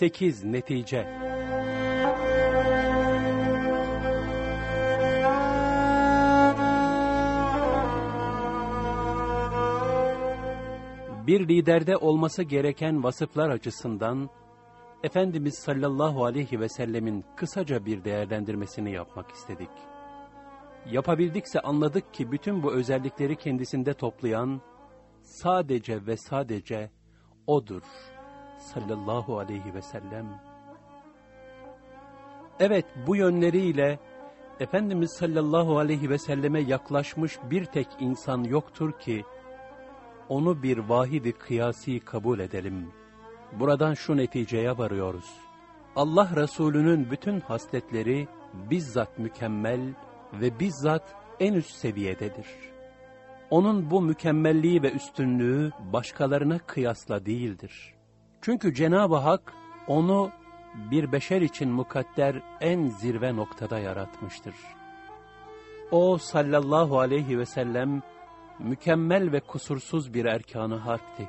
8 netice Bir liderde olması gereken vasıflar açısından Efendimiz sallallahu aleyhi ve sellemin kısaca bir değerlendirmesini yapmak istedik. Yapabildikse anladık ki bütün bu özellikleri kendisinde toplayan sadece ve sadece O'dur sallallahu aleyhi ve sellem. Evet bu yönleriyle Efendimiz sallallahu aleyhi ve selleme yaklaşmış bir tek insan yoktur ki onu bir vahidi kıyasi kabul edelim. Buradan şu neticeye varıyoruz. Allah Resulü'nün bütün hasletleri bizzat mükemmel ve bizzat en üst seviyededir. Onun bu mükemmelliği ve üstünlüğü başkalarına kıyasla değildir. Çünkü Cenab-ı Hak onu bir beşer için mukadder en zirve noktada yaratmıştır. O sallallahu aleyhi ve sellem mükemmel ve kusursuz bir erkanı harpti.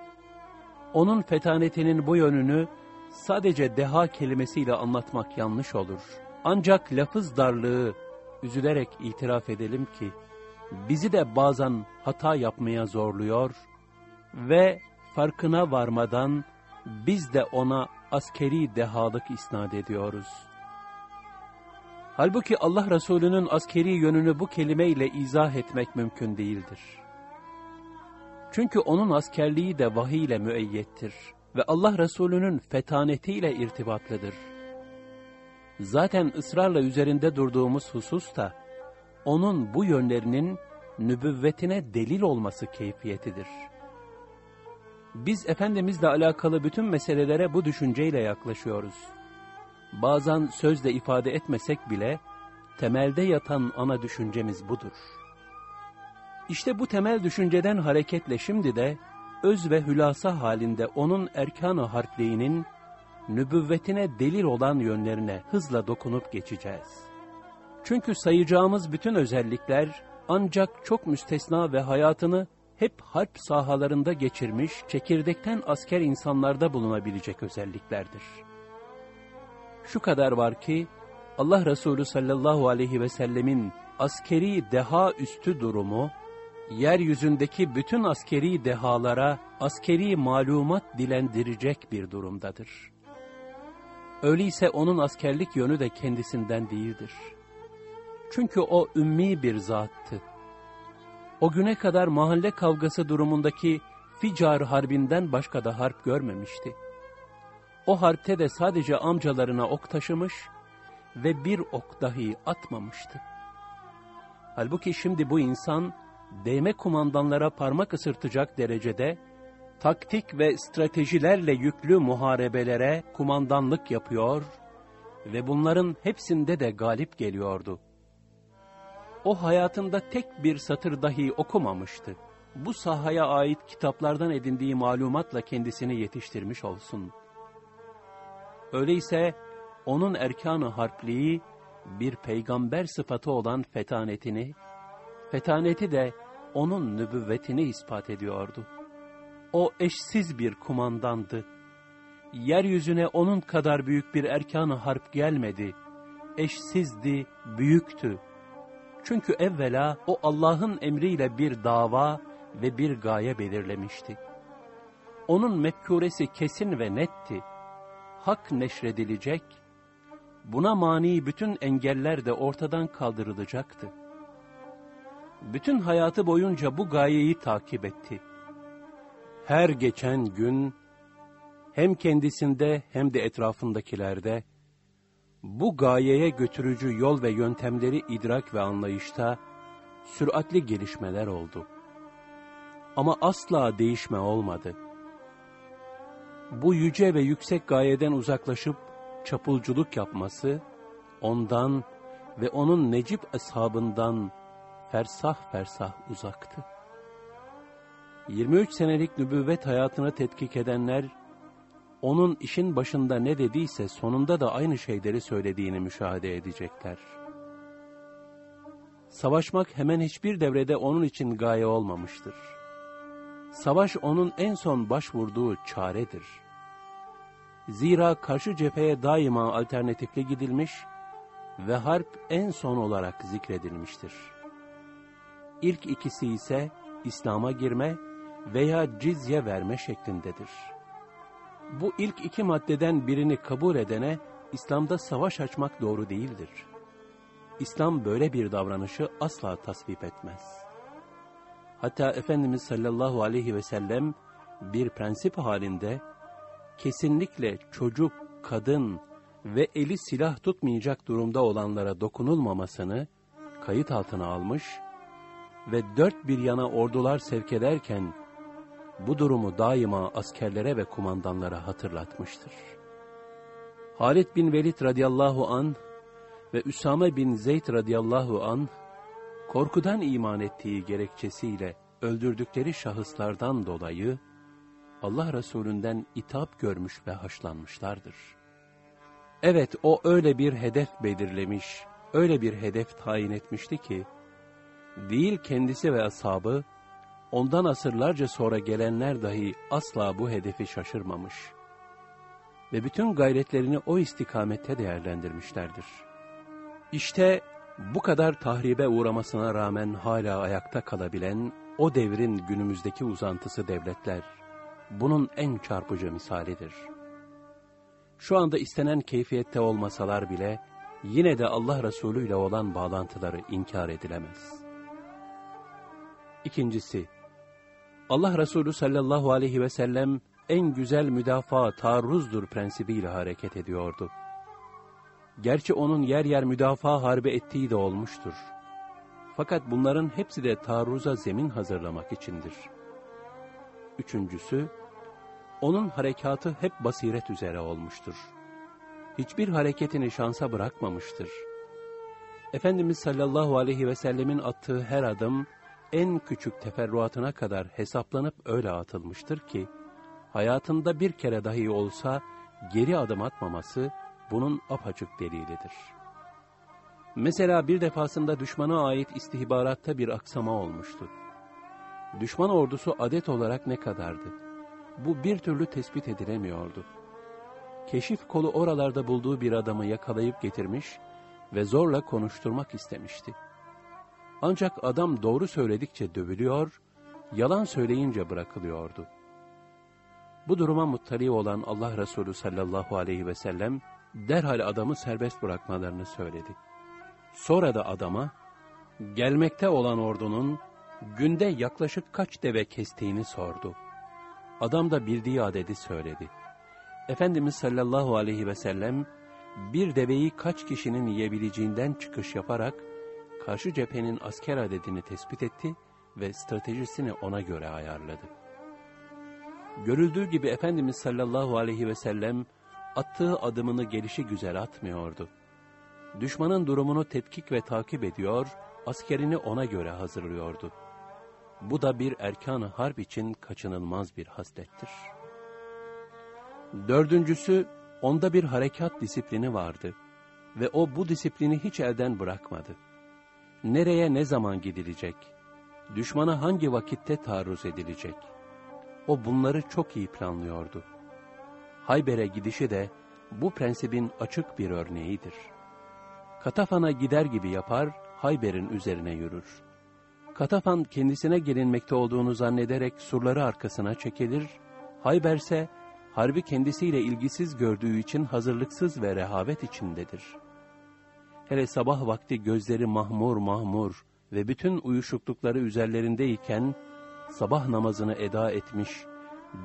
Onun fetanetinin bu yönünü sadece deha kelimesiyle anlatmak yanlış olur. Ancak lafız darlığı üzülerek itiraf edelim ki, bizi de bazen hata yapmaya zorluyor ve farkına varmadan biz de ona askeri dehalık isnat ediyoruz. Halbuki Allah Resulü'nün askeri yönünü bu kelimeyle izah etmek mümkün değildir. Çünkü onun askerliği de vahiy ile müeyyettir ve Allah Resulü'nün fetanetiyle irtibatlıdır. Zaten ısrarla üzerinde durduğumuz husus da, onun bu yönlerinin nübüvvetine delil olması keyfiyetidir. Biz Efendimizle alakalı bütün meselelere bu düşünceyle yaklaşıyoruz. Bazen sözle ifade etmesek bile, temelde yatan ana düşüncemiz budur. İşte bu temel düşünceden hareketle şimdi de, öz ve hülasa halinde onun erkan-ı harpliğinin, nübüvvetine delil olan yönlerine hızla dokunup geçeceğiz. Çünkü sayacağımız bütün özellikler, ancak çok müstesna ve hayatını hep harp sahalarında geçirmiş, çekirdekten asker insanlarda bulunabilecek özelliklerdir. Şu kadar var ki, Allah Resulü sallallahu aleyhi ve sellemin askeri deha üstü durumu, yeryüzündeki bütün askeri dehalara askeri malumat dilendirecek bir durumdadır. Öyleyse onun askerlik yönü de kendisinden değildir. Çünkü o ümmi bir zattı. O güne kadar mahalle kavgası durumundaki Ficar harbinden başka da harp görmemişti. O harpte de sadece amcalarına ok taşımış ve bir ok dahi atmamıştı. Halbuki şimdi bu insan değme kumandanlara parmak ısırtacak derecede taktik ve stratejilerle yüklü muharebelere kumandanlık yapıyor ve bunların hepsinde de galip geliyordu. O hayatında tek bir satır dahi okumamıştı. Bu sahaya ait kitaplardan edindiği malumatla kendisini yetiştirmiş olsun. Öyleyse onun erkanı harpliği bir peygamber sıfatı olan fetanetini, fetaneti de onun nübüvvetini ispat ediyordu. O eşsiz bir kumandandı. Yeryüzüne onun kadar büyük bir erkan-ı harp gelmedi. Eşsizdi, büyüktü. Çünkü evvela o Allah'ın emriyle bir dava ve bir gaye belirlemişti. Onun mefkuresi kesin ve netti. Hak neşredilecek, buna mani bütün engeller de ortadan kaldırılacaktı. Bütün hayatı boyunca bu gayeyi takip etti. Her geçen gün hem kendisinde hem de etrafındakilerde bu gayeye götürücü yol ve yöntemleri idrak ve anlayışta süratli gelişmeler oldu. Ama asla değişme olmadı. Bu yüce ve yüksek gayeden uzaklaşıp çapulculuk yapması, ondan ve onun Necip ashabından fersah fersah uzaktı. 23 senelik nübüvvet hayatını tetkik edenler, onun işin başında ne dediyse sonunda da aynı şeyleri söylediğini müşahede edecekler. Savaşmak hemen hiçbir devrede onun için gaye olmamıştır. Savaş onun en son başvurduğu çaredir. Zira karşı cepheye daima alternatifli gidilmiş ve harp en son olarak zikredilmiştir. İlk ikisi ise İslam'a girme veya cizye verme şeklindedir. Bu ilk iki maddeden birini kabul edene İslam'da savaş açmak doğru değildir. İslam böyle bir davranışı asla tasvip etmez. Hatta Efendimiz sallallahu aleyhi ve sellem bir prensip halinde kesinlikle çocuk, kadın ve eli silah tutmayacak durumda olanlara dokunulmamasını kayıt altına almış ve dört bir yana ordular sevk ederken bu durumu daima askerlere ve kumandanlara hatırlatmıştır. Halid bin Velid radıyallahu an ve Üsame bin Zeyd radıyallahu an korkudan iman ettiği gerekçesiyle öldürdükleri şahıslardan dolayı Allah Resulünden itap görmüş ve haşlanmışlardır. Evet o öyle bir hedef belirlemiş, öyle bir hedef tayin etmişti ki, değil kendisi ve ashabı, ondan asırlarca sonra gelenler dahi asla bu hedefi şaşırmamış ve bütün gayretlerini o istikamette değerlendirmişlerdir. İşte bu kadar tahribe uğramasına rağmen hala ayakta kalabilen o devrin günümüzdeki uzantısı devletler, bunun en çarpıcı misalidir. Şu anda istenen keyfiyette olmasalar bile, yine de Allah Resulü ile olan bağlantıları inkar edilemez. İkincisi, Allah Resulü sallallahu aleyhi ve sellem en güzel müdafaa taarruzdur prensibiyle hareket ediyordu. Gerçi onun yer yer müdafaa harbi ettiği de olmuştur. Fakat bunların hepsi de taarruza zemin hazırlamak içindir. Üçüncüsü, onun harekatı hep basiret üzere olmuştur. Hiçbir hareketini şansa bırakmamıştır. Efendimiz sallallahu aleyhi ve sellemin attığı her adım, en küçük teferruatına kadar hesaplanıp öyle atılmıştır ki, hayatında bir kere dahi olsa geri adım atmaması bunun apaçık delilidir. Mesela bir defasında düşmana ait istihbaratta bir aksama olmuştu. Düşman ordusu adet olarak ne kadardı? Bu bir türlü tespit edilemiyordu. Keşif kolu oralarda bulduğu bir adamı yakalayıp getirmiş ve zorla konuşturmak istemişti. Ancak adam doğru söyledikçe dövülüyor, yalan söyleyince bırakılıyordu. Bu duruma muttali olan Allah Resulü sallallahu aleyhi ve sellem derhal adamı serbest bırakmalarını söyledi. Sonra da adama, gelmekte olan ordunun günde yaklaşık kaç deve kestiğini sordu. Adam da bildiği adedi söyledi. Efendimiz sallallahu aleyhi ve sellem, bir deveyi kaç kişinin yiyebileceğinden çıkış yaparak, karşı cephenin asker adedini tespit etti ve stratejisini ona göre ayarladı. Görüldüğü gibi Efendimiz sallallahu aleyhi ve sellem attığı adımını gelişi güzel atmıyordu. Düşmanın durumunu tetkik ve takip ediyor, askerini ona göre hazırlıyordu. Bu da bir erkan-ı harp için kaçınılmaz bir haslettir. Dördüncüsü, onda bir harekat disiplini vardı ve o bu disiplini hiç elden bırakmadı. Nereye ne zaman gidilecek, düşmana hangi vakitte taarruz edilecek, o bunları çok iyi planlıyordu. Hayber'e gidişi de bu prensibin açık bir örneğidir. Katafan'a gider gibi yapar, Hayber'in üzerine yürür. Katafan kendisine gelinmekte olduğunu zannederek surları arkasına çekilir, Hayber ise harbi kendisiyle ilgisiz gördüğü için hazırlıksız ve rehavet içindedir. Hele sabah vakti gözleri mahmur mahmur ve bütün uyuşuklukları üzerlerindeyken, sabah namazını eda etmiş,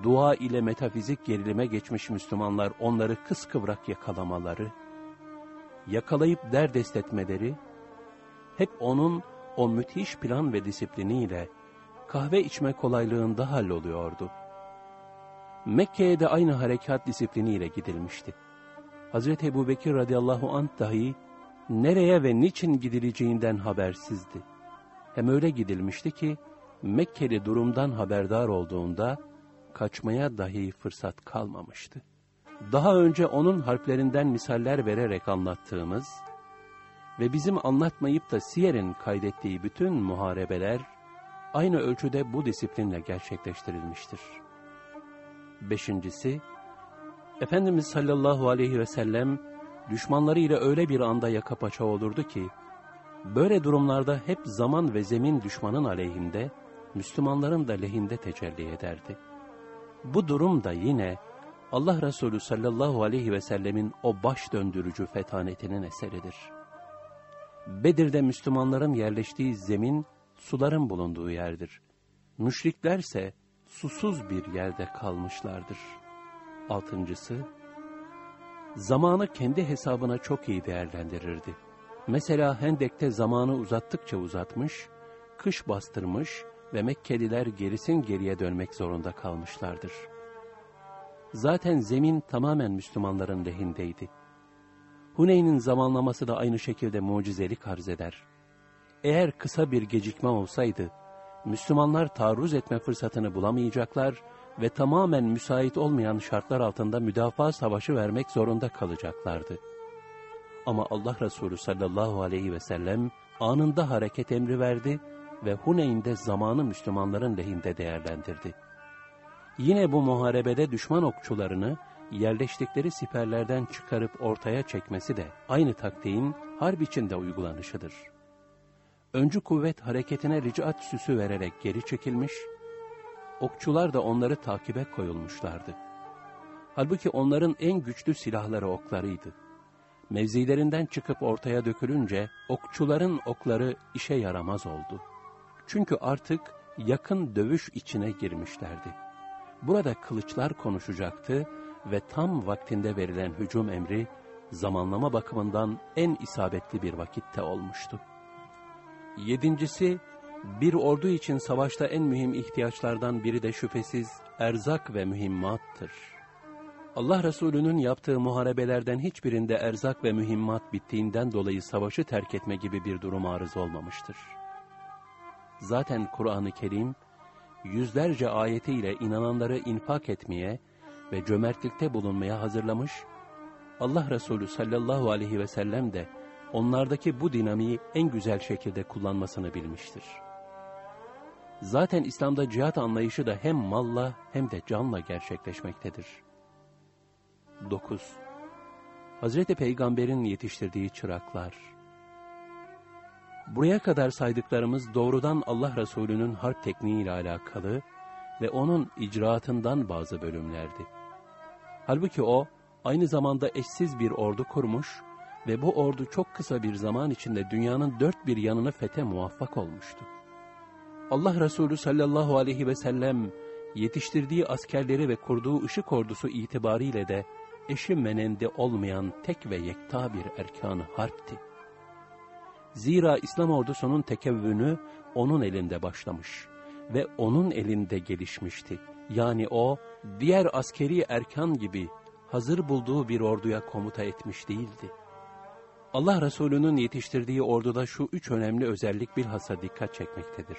dua ile metafizik gerilime geçmiş Müslümanlar onları kıskıvrak yakalamaları, yakalayıp derdest etmeleri, hep onun o müthiş plan ve disipliniyle kahve içme kolaylığında halloluyordu. Mekke'ye de aynı harekat disipliniyle gidilmişti. Hazreti Ebu Bekir radıyallahu anh dahi nereye ve niçin gidileceğinden habersizdi. Hem öyle gidilmişti ki Mekkeli durumdan haberdar olduğunda kaçmaya dahi fırsat kalmamıştı. Daha önce onun harplerinden misaller vererek anlattığımız ve bizim anlatmayıp da Siyer'in kaydettiği bütün muharebeler aynı ölçüde bu disiplinle gerçekleştirilmiştir. Beşincisi, Efendimiz sallallahu aleyhi ve sellem düşmanlarıyla öyle bir anda yaka paça olurdu ki, böyle durumlarda hep zaman ve zemin düşmanın aleyhinde, Müslümanların da lehinde tecelli ederdi. Bu durum da yine Allah Resulü sallallahu aleyhi ve sellemin o baş döndürücü fetanetinin eseridir. Bedir'de Müslümanların yerleştiği zemin, suların bulunduğu yerdir. Müşriklerse susuz bir yerde kalmışlardır. Altıncısı, zamanı kendi hesabına çok iyi değerlendirirdi. Mesela Hendek'te zamanı uzattıkça uzatmış, kış bastırmış ve Mekkeliler gerisin geriye dönmek zorunda kalmışlardır. Zaten zemin tamamen Müslümanların lehindeydi. Huneyn'in zamanlaması da aynı şekilde mucizelik arz eder. Eğer kısa bir gecikme olsaydı, Müslümanlar taarruz etme fırsatını bulamayacaklar ve tamamen müsait olmayan şartlar altında müdafaa savaşı vermek zorunda kalacaklardı. Ama Allah Resulü sallallahu aleyhi ve sellem anında hareket emri verdi ve Huneyn'de zamanı Müslümanların lehinde değerlendirdi. Yine bu muharebede düşman okçularını yerleştikleri siperlerden çıkarıp ortaya çekmesi de aynı taktiğin harp içinde uygulanışıdır. Öncü kuvvet hareketine ricat süsü vererek geri çekilmiş, okçular da onları takibe koyulmuşlardı. Halbuki onların en güçlü silahları oklarıydı. Mevzilerinden çıkıp ortaya dökülünce okçuların okları işe yaramaz oldu. Çünkü artık yakın dövüş içine girmişlerdi. Burada kılıçlar konuşacaktı ve tam vaktinde verilen hücum emri zamanlama bakımından en isabetli bir vakitte olmuştu. Yedincisi, bir ordu için savaşta en mühim ihtiyaçlardan biri de şüphesiz erzak ve mühimmattır. Allah Resulü'nün yaptığı muharebelerden hiçbirinde erzak ve mühimmat bittiğinden dolayı savaşı terk etme gibi bir durum arız olmamıştır. Zaten Kur'an-ı Kerim, yüzlerce ayetiyle inananları infak etmeye ve cömertlikte bulunmaya hazırlamış, Allah Resulü sallallahu aleyhi ve sellem de onlardaki bu dinamiği en güzel şekilde kullanmasını bilmiştir. Zaten İslam'da cihat anlayışı da hem malla hem de canla gerçekleşmektedir. 9. Hazreti Peygamber'in yetiştirdiği çıraklar Buraya kadar saydıklarımız doğrudan Allah Resulü'nün harp tekniği ile alakalı ve onun icraatından bazı bölümlerdi. Halbuki o, aynı zamanda eşsiz bir ordu kurmuş ve bu ordu çok kısa bir zaman içinde dünyanın dört bir yanını fete muvaffak olmuştu. Allah Resulü sallallahu aleyhi ve sellem yetiştirdiği askerleri ve kurduğu ışık ordusu itibariyle de eşi menende olmayan tek ve yekta bir erkan harpti. Zira İslam ordusunun tekevvünü onun elinde başlamış ve onun elinde gelişmişti. Yani o, diğer askeri erkan gibi hazır bulduğu bir orduya komuta etmiş değildi. Allah Resulü'nün yetiştirdiği orduda şu üç önemli özellik bilhassa dikkat çekmektedir.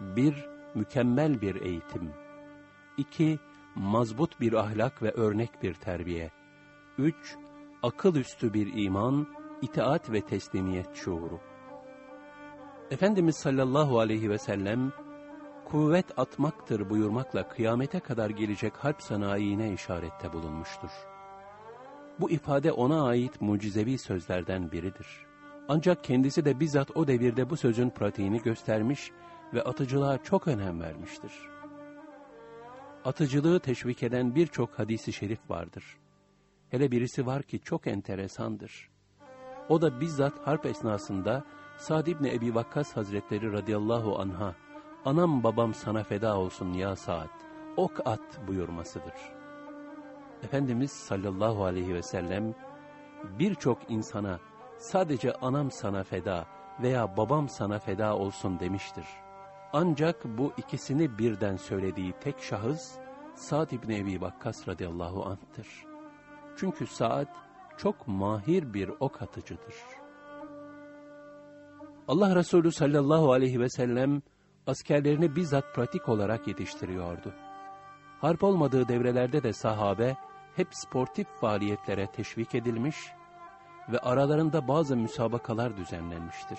Bir, mükemmel bir eğitim. İki, mazbut bir ahlak ve örnek bir terbiye. Üç, akıl üstü bir iman, itaat ve teslimiyet şuuru. Efendimiz sallallahu aleyhi ve sellem, kuvvet atmaktır buyurmakla kıyamete kadar gelecek harp sanayine işarette bulunmuştur. Bu ifade ona ait mucizevi sözlerden biridir. Ancak kendisi de bizzat o devirde bu sözün pratiğini göstermiş ve atıcılığa çok önem vermiştir. Atıcılığı teşvik eden birçok hadisi şerif vardır. Hele birisi var ki çok enteresandır. O da bizzat harp esnasında Sa'd İbni Ebi Vakkas Hazretleri radıyallahu anha, anam babam sana feda olsun ya Sa'd, ok at buyurmasıdır. Efendimiz sallallahu aleyhi ve sellem, birçok insana sadece anam sana feda veya babam sana feda olsun demiştir. Ancak bu ikisini birden söylediği tek şahıs, Sa'd İbni Ebi Vakkas radıyallahu anh'tır. Çünkü Sa'd çok mahir bir ok atıcıdır. Allah Resulü sallallahu aleyhi ve sellem askerlerini bizzat pratik olarak yetiştiriyordu. Harp olmadığı devrelerde de sahabe hep sportif faaliyetlere teşvik edilmiş ve aralarında bazı müsabakalar düzenlenmiştir.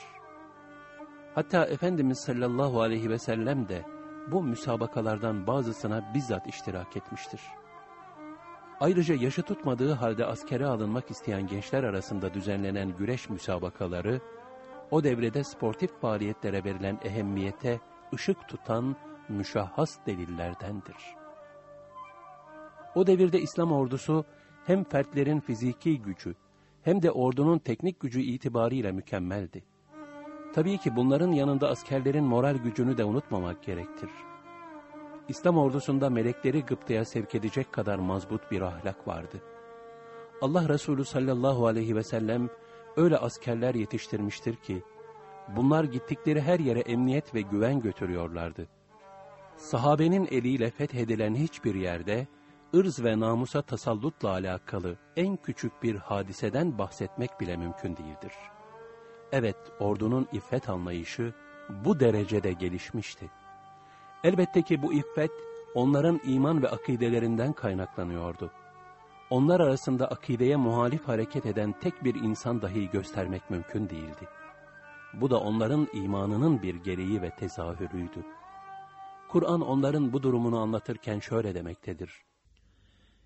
Hatta Efendimiz sallallahu aleyhi ve sellem de bu müsabakalardan bazısına bizzat iştirak etmiştir. Ayrıca yaşı tutmadığı halde askere alınmak isteyen gençler arasında düzenlenen güreş müsabakaları, o devrede sportif faaliyetlere verilen ehemmiyete ışık tutan müşahhas delillerdendir. O devirde İslam ordusu hem fertlerin fiziki gücü hem de ordunun teknik gücü itibariyle mükemmeldi. Tabii ki bunların yanında askerlerin moral gücünü de unutmamak gerektir. İslam ordusunda melekleri gıptaya sevk edecek kadar mazbut bir ahlak vardı. Allah Resulü sallallahu aleyhi ve sellem öyle askerler yetiştirmiştir ki, bunlar gittikleri her yere emniyet ve güven götürüyorlardı. Sahabenin eliyle fethedilen hiçbir yerde, ırz ve namusa tasallutla alakalı en küçük bir hadiseden bahsetmek bile mümkün değildir. Evet, ordunun iffet anlayışı bu derecede gelişmişti. Elbette ki bu iffet, onların iman ve akidelerinden kaynaklanıyordu. Onlar arasında akideye muhalif hareket eden tek bir insan dahi göstermek mümkün değildi. Bu da onların imanının bir gereği ve tezahürüydü. Kur'an onların bu durumunu anlatırken şöyle demektedir.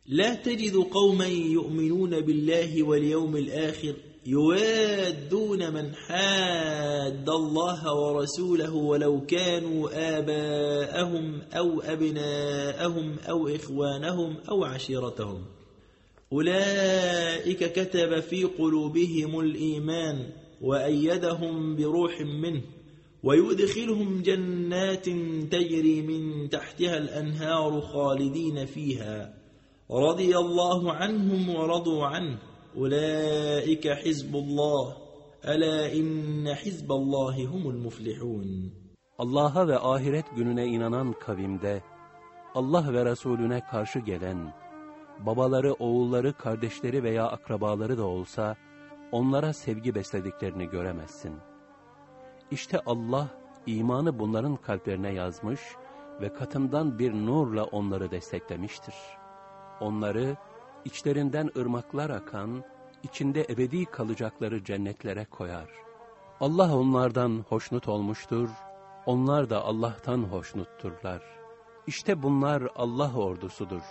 لا تجد قوما يؤمنون بالله واليوم الآخر يوادون من حاد الله ورسوله ولو كانوا آباءهم أو أبناءهم أو إخوانهم أو عشيرتهم. أولئك كتب في قلوبهم الإيمان وأيدهم بروح منه ويدخلهم جنات تجري من تحتها الأنهار خالدين فيها. رضي الله عنهم ورضوا عنه أولئك حزب الله ألا إن حزب الله هم المفلحون Allah'a ve ahiret gününe inanan kavimde, Allah ve Resulüne karşı gelen, babaları, oğulları, kardeşleri veya akrabaları da olsa, onlara sevgi beslediklerini göremezsin. İşte Allah, imanı bunların kalplerine yazmış ve katından bir nurla onları desteklemiştir. Onları, içlerinden ırmaklar akan, içinde ebedi kalacakları cennetlere koyar. Allah onlardan hoşnut olmuştur, onlar da Allah'tan hoşnutturlar. İşte bunlar Allah ordusudur.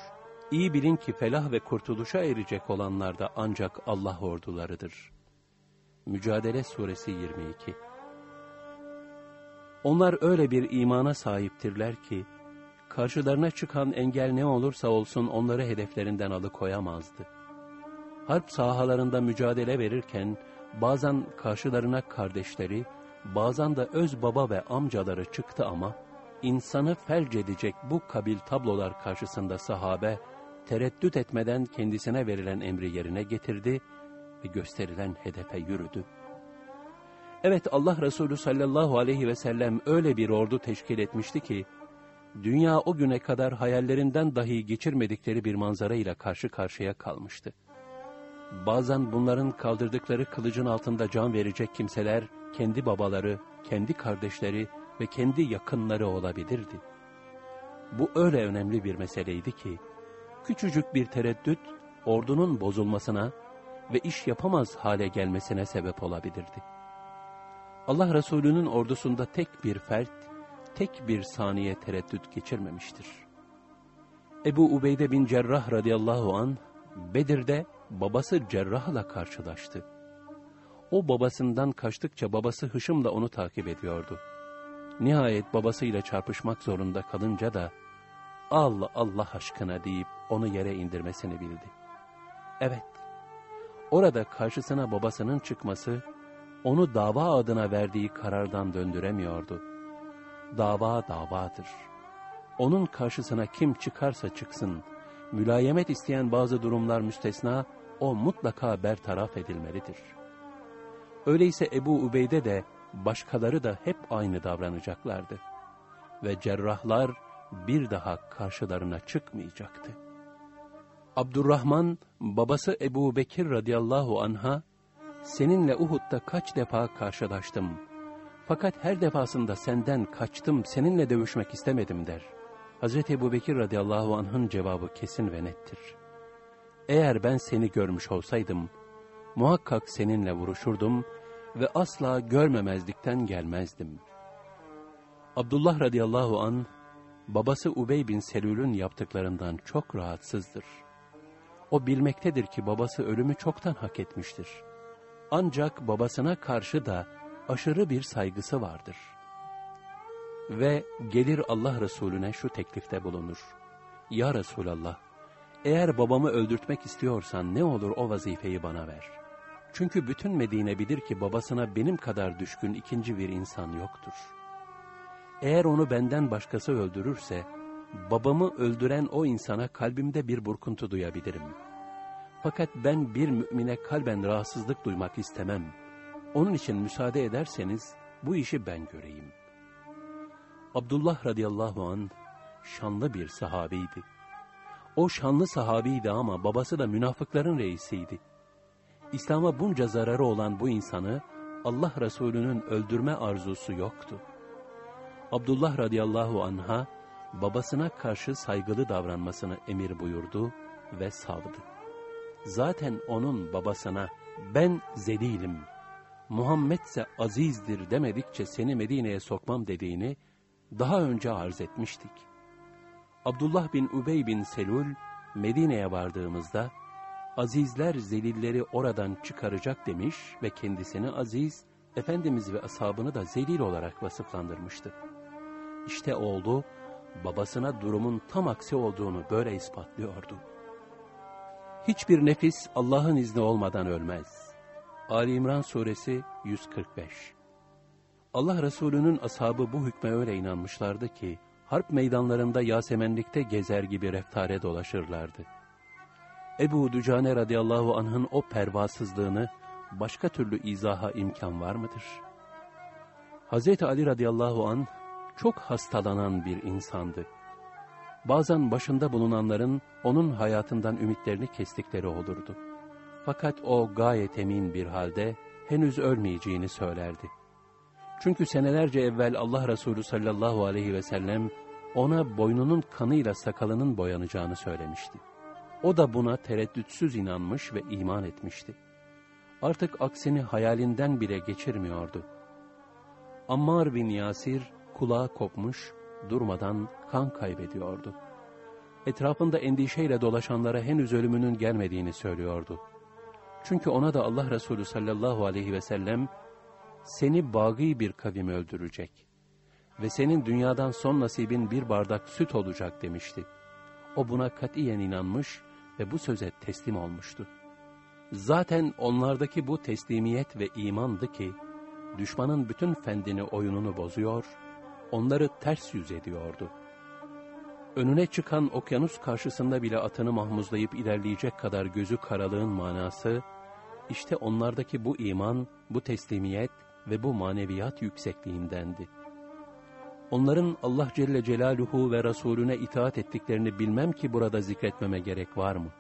İyi bilin ki felah ve kurtuluşa erecek olanlar da ancak Allah ordularıdır. Mücadele Suresi 22 Onlar öyle bir imana sahiptirler ki, karşılarına çıkan engel ne olursa olsun onları hedeflerinden alıkoyamazdı. Harp sahalarında mücadele verirken, bazen karşılarına kardeşleri, bazen de öz baba ve amcaları çıktı ama, insanı felç edecek bu kabil tablolar karşısında sahabe, tereddüt etmeden kendisine verilen emri yerine getirdi ve gösterilen hedefe yürüdü. Evet Allah Resulü sallallahu aleyhi ve sellem öyle bir ordu teşkil etmişti ki, dünya o güne kadar hayallerinden dahi geçirmedikleri bir manzara ile karşı karşıya kalmıştı. Bazen bunların kaldırdıkları kılıcın altında can verecek kimseler, kendi babaları, kendi kardeşleri ve kendi yakınları olabilirdi. Bu öyle önemli bir meseleydi ki, küçücük bir tereddüt, ordunun bozulmasına ve iş yapamaz hale gelmesine sebep olabilirdi. Allah Resulü'nün ordusunda tek bir fert, tek bir saniye tereddüt geçirmemiştir. Ebu Ubeyde bin Cerrah radıyallahu an Bedir'de babası Cerrah'la karşılaştı. O babasından kaçtıkça babası hışımla onu takip ediyordu. Nihayet babasıyla çarpışmak zorunda kalınca da Allah Allah aşkına deyip onu yere indirmesini bildi. Evet, orada karşısına babasının çıkması onu dava adına verdiği karardan döndüremiyordu. Dava davadır. Onun karşısına kim çıkarsa çıksın, mülayemet isteyen bazı durumlar müstesna, o mutlaka bertaraf edilmelidir. Öyleyse Ebu Ubeyde de başkaları da hep aynı davranacaklardı. Ve cerrahlar bir daha karşılarına çıkmayacaktı. Abdurrahman, babası Ebu Bekir radıyallahu anha, seninle Uhud'da kaç defa karşılaştım. Fakat her defasında senden kaçtım, seninle dövüşmek istemedim der. Hazreti Ebu Bekir radıyallahu anh'ın cevabı kesin ve nettir. Eğer ben seni görmüş olsaydım, muhakkak seninle vuruşurdum ve asla görmemezlikten gelmezdim. Abdullah radıyallahu an babası Ubey bin Selül'ün yaptıklarından çok rahatsızdır. O bilmektedir ki babası ölümü çoktan hak etmiştir. Ancak babasına karşı da aşırı bir saygısı vardır. Ve gelir Allah Resulüne şu teklifte bulunur. Ya Resulallah, eğer babamı öldürtmek istiyorsan ne olur o vazifeyi bana ver. Çünkü bütün Medine bilir ki babasına benim kadar düşkün ikinci bir insan yoktur. Eğer onu benden başkası öldürürse, babamı öldüren o insana kalbimde bir burkuntu duyabilirim. Fakat ben bir mümine kalben rahatsızlık duymak istemem. Onun için müsaade ederseniz bu işi ben göreyim. Abdullah radıyallahu an şanlı bir sahabiydi. O şanlı sahabiydi ama babası da münafıkların reisiydi. İslam'a bunca zararı olan bu insanı Allah Resulü'nün öldürme arzusu yoktu. Abdullah radıyallahu anha babasına karşı saygılı davranmasını emir buyurdu ve savdı. Zaten onun babasına ben zelilim, Muhammed ise azizdir demedikçe seni Medine'ye sokmam dediğini daha önce arz etmiştik. Abdullah bin Ubey bin Selul Medine'ye vardığımızda azizler zelilleri oradan çıkaracak demiş ve kendisini aziz, Efendimiz ve ashabını da zelil olarak vasıflandırmıştı. İşte oğlu babasına durumun tam aksi olduğunu böyle ispatlıyordu. Hiçbir nefis Allah'ın izni olmadan ölmez. Ali İmran suresi 145 Allah Resulü'nün ashabı bu hükme öyle inanmışlardı ki, harp meydanlarında Yasemenlikte gezer gibi reftare dolaşırlardı. Ebu Dücane radıyallahu anh'ın o pervasızlığını başka türlü izaha imkan var mıdır? Hz. Ali radıyallahu an çok hastalanan bir insandı. Bazen başında bulunanların onun hayatından ümitlerini kestikleri olurdu. Fakat o gayet emin bir halde henüz ölmeyeceğini söylerdi. Çünkü senelerce evvel Allah Resulü sallallahu aleyhi ve sellem ona boynunun kanıyla sakalının boyanacağını söylemişti. O da buna tereddütsüz inanmış ve iman etmişti. Artık aksini hayalinden bile geçirmiyordu. Ammar bin Yasir kulağı kopmuş, durmadan kan kaybediyordu. Etrafında endişeyle dolaşanlara henüz ölümünün gelmediğini söylüyordu. Çünkü ona da Allah Resulü sallallahu aleyhi ve sellem seni bagi bir kavim öldürecek ve senin dünyadan son nasibin bir bardak süt olacak demişti. O buna katiyen inanmış ve bu söze teslim olmuştu. Zaten onlardaki bu teslimiyet ve imandı ki, düşmanın bütün fendini oyununu bozuyor, onları ters yüz ediyordu. Önüne çıkan okyanus karşısında bile atını mahmuzlayıp ilerleyecek kadar gözü karalığın manası, işte onlardaki bu iman, bu teslimiyet ve bu maneviyat yüksekliğindendi. Onların Allah Celle Celaluhu ve Resulüne itaat ettiklerini bilmem ki burada zikretmeme gerek var mı?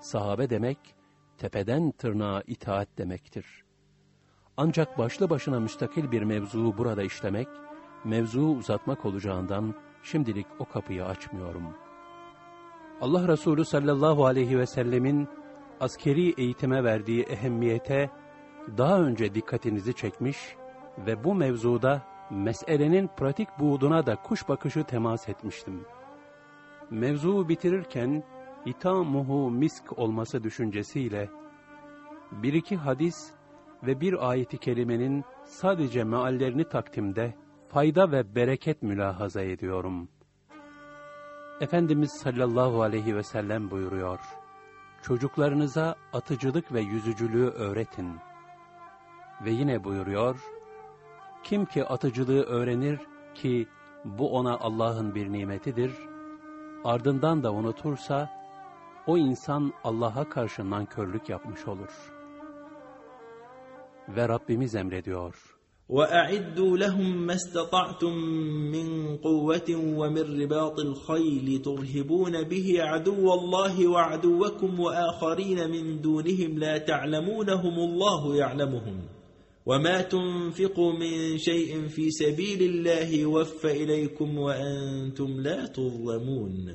Sahabe demek, tepeden tırnağa itaat demektir. Ancak başlı başına müstakil bir mevzuu burada işlemek, mevzuu uzatmak olacağından şimdilik o kapıyı açmıyorum. Allah Resulü sallallahu aleyhi ve sellemin askeri eğitime verdiği ehemmiyete daha önce dikkatinizi çekmiş ve bu mevzuda meselenin pratik buğduna da kuş bakışı temas etmiştim. Mevzuu bitirirken itamuhu misk olması düşüncesiyle bir iki hadis ve bir ayeti kelimenin sadece meallerini takdimde fayda ve bereket mülahaza ediyorum. Efendimiz sallallahu aleyhi ve sellem buyuruyor. Çocuklarınıza atıcılık ve yüzücülüğü öğretin. Ve yine buyuruyor, kim ki atıcılığı öğrenir ki bu ona Allah'ın bir nimetidir, ardından da unutursa, o insan Allah'a karşı nankörlük yapmış olur. Ve Rabbimiz emrediyor. وَأَعِدُّوا لَهُمْ مَا اسْتَطَعْتُمْ مِنْ قُوَّةٍ وَمِنْ رِبَاطِ الْخَيْلِ تُرْهِبُونَ بِهِ عَدُوَّ اللَّهِ وَعَدُوَّكُمْ وَآخَرِينَ مِنْ دُونِهِمْ لَا تَعْلَمُونَهُمُ اللَّهُ يَعْلَمُهُمْ وَمَا تُنْفِقُوا مِنْ شَيْءٍ فِي سَبِيلِ اللَّهِ يُوَفَّ إِلَيْكُمْ وَأَنْتُمْ لَا تُظْلَمُونَ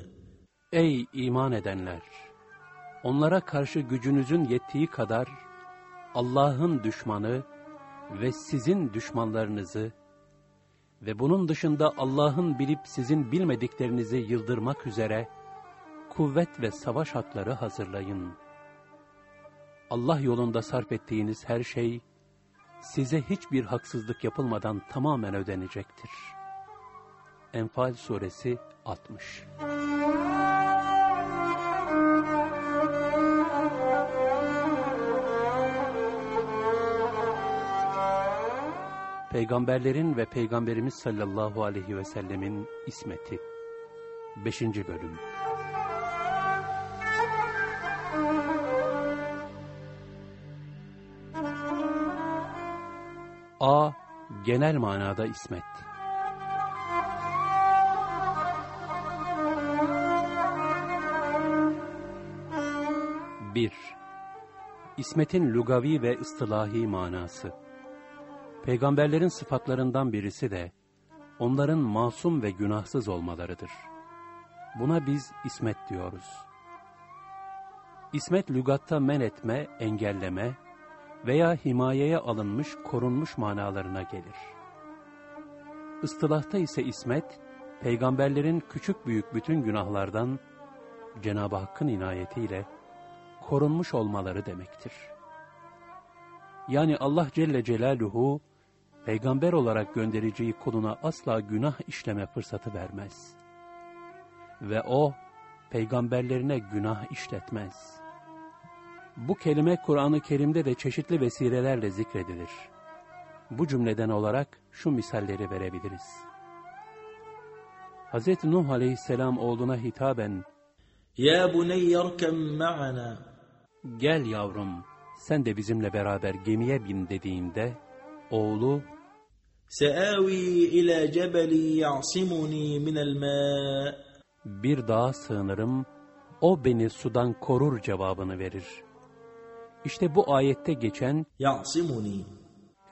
Ey iman edenler! Onlara karşı gücünüzün yettiği kadar Allah'ın düşmanı ve sizin düşmanlarınızı ve bunun dışında Allah'ın bilip sizin bilmediklerinizi yıldırmak üzere kuvvet ve savaş hatları hazırlayın. Allah yolunda sarf ettiğiniz her şey, size hiçbir haksızlık yapılmadan tamamen ödenecektir. Enfal Suresi 60 Peygamberlerin ve Peygamberimiz sallallahu aleyhi ve sellemin ismeti 5. Bölüm A. Genel manada ismet. Bir. İsmetin lugavi ve ıstılahi manası. Peygamberlerin sıfatlarından birisi de, onların masum ve günahsız olmalarıdır. Buna biz ismet diyoruz. İsmet lügatta men etme, engelleme, veya himayeye alınmış, korunmuş manalarına gelir. Istılahta ise ismet, peygamberlerin küçük büyük bütün günahlardan Cenab-ı Hakk'ın inayetiyle korunmuş olmaları demektir. Yani Allah Celle Celaluhu, peygamber olarak göndereceği kuluna asla günah işleme fırsatı vermez. Ve o, peygamberlerine günah işletmez. Bu kelime Kur'an-ı Kerim'de de çeşitli vesilelerle zikredilir. Bu cümleden olarak şu misalleri verebiliriz. Hz. Nuh aleyhisselam oğluna hitaben, Ya buneyyerkem ma'ana. Gel yavrum, sen de bizimle beraber gemiye bin dediğinde, oğlu, Seavi ila cebeli ya'simuni minel ma' bir dağa sığınırım, o beni sudan korur cevabını verir. İşte bu ayette geçen ya'simuni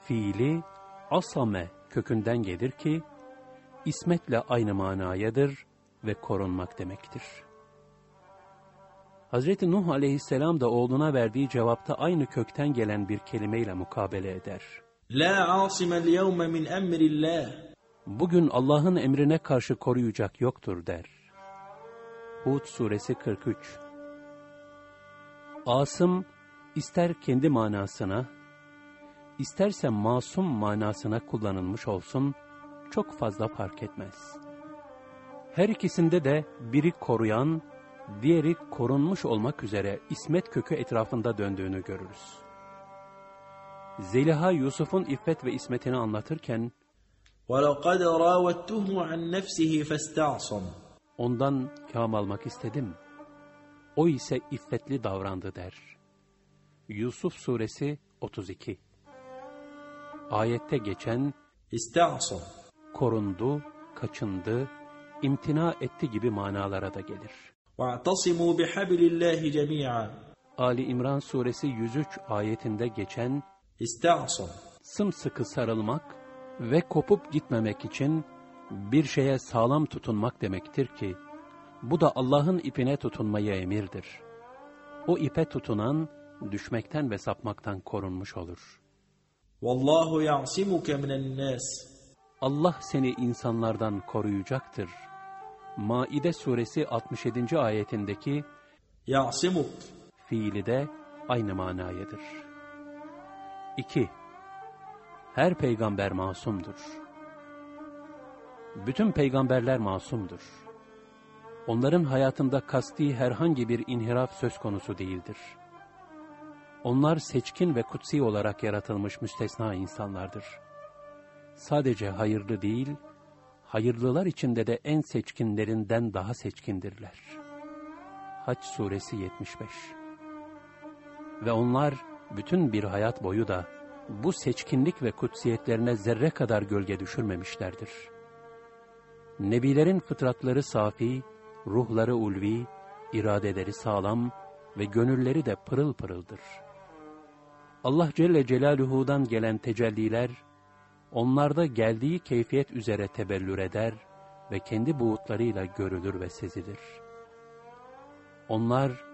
fiili asame kökünden gelir ki, ismetle aynı manayadır ve korunmak demektir. Hazreti Nuh aleyhisselam da oğluna verdiği cevapta aynı kökten gelen bir kelimeyle mukabele eder. La asimel yevme min emrillah Bugün Allah'ın emrine karşı koruyacak yoktur der. Hud suresi 43 Asım, ister kendi manasına, isterse masum manasına kullanılmış olsun, çok fazla fark etmez. Her ikisinde de biri koruyan, diğeri korunmuş olmak üzere ismet kökü etrafında döndüğünü görürüz. Zeliha Yusuf'un iffet ve ismetini anlatırken, وَلَقَدْ رَاوَدْتُهُ عَنْ نَفْسِهِ فَاسْتَعْصَمْ ondan kam almak istedim. O ise iffetli davrandı der. Yusuf Suresi 32 Ayette geçen استعصم korundu, kaçındı, imtina etti gibi manalara da gelir. واعتصموا بحبل الله جميعا Ali İmran Suresi 103 ayetinde geçen İstahsın. Sımsıkı sarılmak ve kopup gitmemek için bir şeye sağlam tutunmak demektir ki, bu da Allah'ın ipine tutunmaya emirdir. O ipe tutunan, düşmekten ve sapmaktan korunmuş olur. Vallahu ya'simuke minennas. Allah seni insanlardan koruyacaktır. Maide suresi 67. ayetindeki ya'simuk fiili de aynı manayedir. 2. Her peygamber masumdur. Bütün peygamberler masumdur. Onların hayatında kasti herhangi bir inhiraf söz konusu değildir. Onlar seçkin ve kutsi olarak yaratılmış müstesna insanlardır. Sadece hayırlı değil, hayırlılar içinde de en seçkinlerinden daha seçkindirler. Haç suresi 75 Ve onlar bütün bir hayat boyu da bu seçkinlik ve kutsiyetlerine zerre kadar gölge düşürmemişlerdir. Nebilerin fıtratları safi, ruhları ulvi, iradeleri sağlam ve gönülleri de pırıl pırıldır. Allah Celle Celaluhu'dan gelen tecelliler, onlarda geldiği keyfiyet üzere tebellür eder ve kendi buğutlarıyla görülür ve sezilir. Onlar,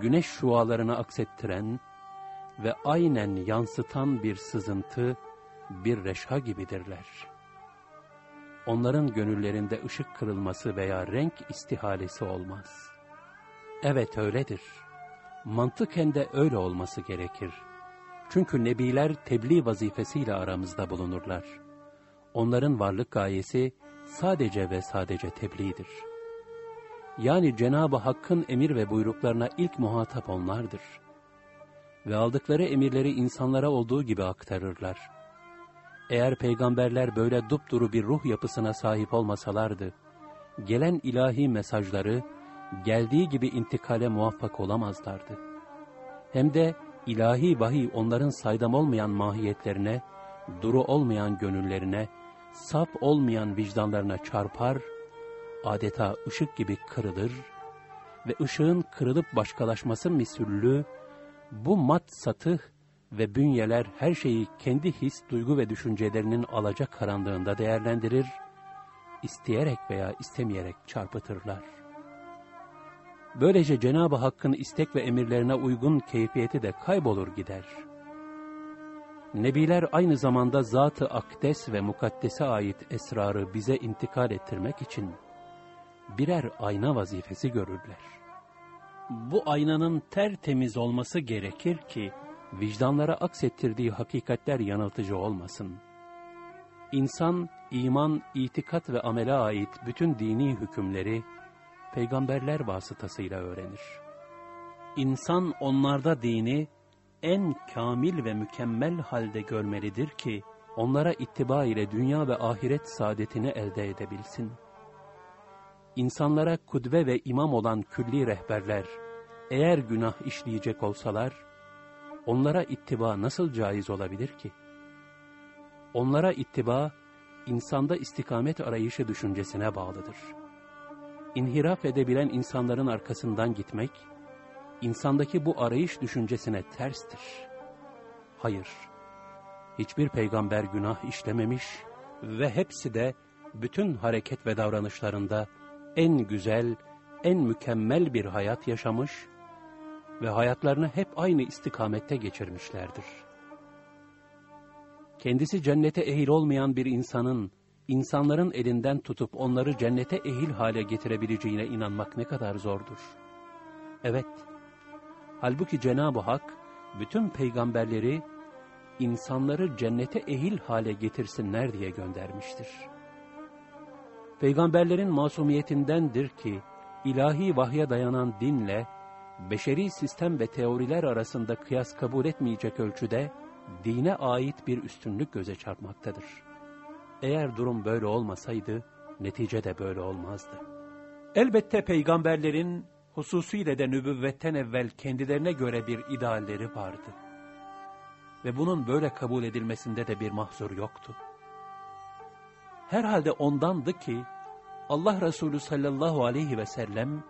güneş şualarını aksettiren ve aynen yansıtan bir sızıntı, bir reşha gibidirler. Onların gönüllerinde ışık kırılması veya renk istihalesi olmaz. Evet öyledir. Mantıken de öyle olması gerekir. Çünkü nebiler tebliğ vazifesiyle aramızda bulunurlar. Onların varlık gayesi sadece ve sadece tebliğdir. Yani Cenab-ı Hakk'ın emir ve buyruklarına ilk muhatap onlardır. Ve aldıkları emirleri insanlara olduğu gibi aktarırlar. Eğer peygamberler böyle dupduru bir ruh yapısına sahip olmasalardı, gelen ilahi mesajları geldiği gibi intikale muvaffak olamazlardı. Hem de ilahi vahiy onların saydam olmayan mahiyetlerine, duru olmayan gönüllerine, sap olmayan vicdanlarına çarpar, adeta ışık gibi kırılır ve ışığın kırılıp başkalaşması misüllü, bu mat satıh ve bünyeler her şeyi kendi his, duygu ve düşüncelerinin alacak karanlığında değerlendirir, isteyerek veya istemeyerek çarpıtırlar. Böylece Cenab-ı Hakk'ın istek ve emirlerine uygun keyfiyeti de kaybolur gider. Nebiler aynı zamanda Zat-ı Akdes ve Mukaddes'e ait esrarı bize intikal ettirmek için birer ayna vazifesi görürler. Bu aynanın tertemiz olması gerekir ki, vicdanlara aksettirdiği hakikatler yanıltıcı olmasın. İnsan, iman, itikat ve amele ait bütün dini hükümleri, peygamberler vasıtasıyla öğrenir. İnsan onlarda dini en kamil ve mükemmel halde görmelidir ki, onlara ittiba ile dünya ve ahiret saadetini elde edebilsin. İnsanlara kudve ve imam olan külli rehberler, eğer günah işleyecek olsalar, onlara ittiba nasıl caiz olabilir ki? Onlara ittiba, insanda istikamet arayışı düşüncesine bağlıdır. İnhiraf edebilen insanların arkasından gitmek, insandaki bu arayış düşüncesine terstir. Hayır, hiçbir peygamber günah işlememiş ve hepsi de bütün hareket ve davranışlarında en güzel, en mükemmel bir hayat yaşamış ve hayatlarını hep aynı istikamette geçirmişlerdir. Kendisi cennete ehil olmayan bir insanın, insanların elinden tutup onları cennete ehil hale getirebileceğine inanmak ne kadar zordur. Evet, halbuki Cenab-ı Hak, bütün peygamberleri, insanları cennete ehil hale getirsinler diye göndermiştir. Peygamberlerin masumiyetindendir ki, ilahi vahye dayanan dinle, beşeri sistem ve teoriler arasında kıyas kabul etmeyecek ölçüde, dine ait bir üstünlük göze çarpmaktadır. Eğer durum böyle olmasaydı, netice de böyle olmazdı. Elbette peygamberlerin, hususiyle de nübüvvetten evvel kendilerine göre bir idealleri vardı. Ve bunun böyle kabul edilmesinde de bir mahzur yoktu. Herhalde ondandı ki, Allah Resulü sallallahu aleyhi ve sellem,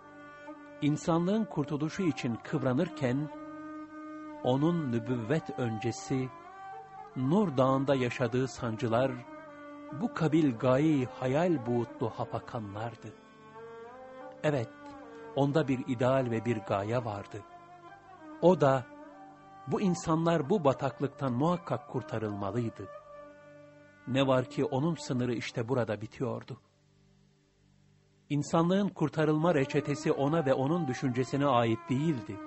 insanlığın kurtuluşu için kıvranırken, onun nübüvvet öncesi, Nur Dağı'nda yaşadığı sancılar, bu kabil gayi hayal buğutlu hapakanlardı. Evet, onda bir ideal ve bir gaye vardı. O da, bu insanlar bu bataklıktan muhakkak kurtarılmalıydı. Ne var ki onun sınırı işte burada bitiyordu. İnsanlığın kurtarılma reçetesi ona ve onun düşüncesine ait değildi.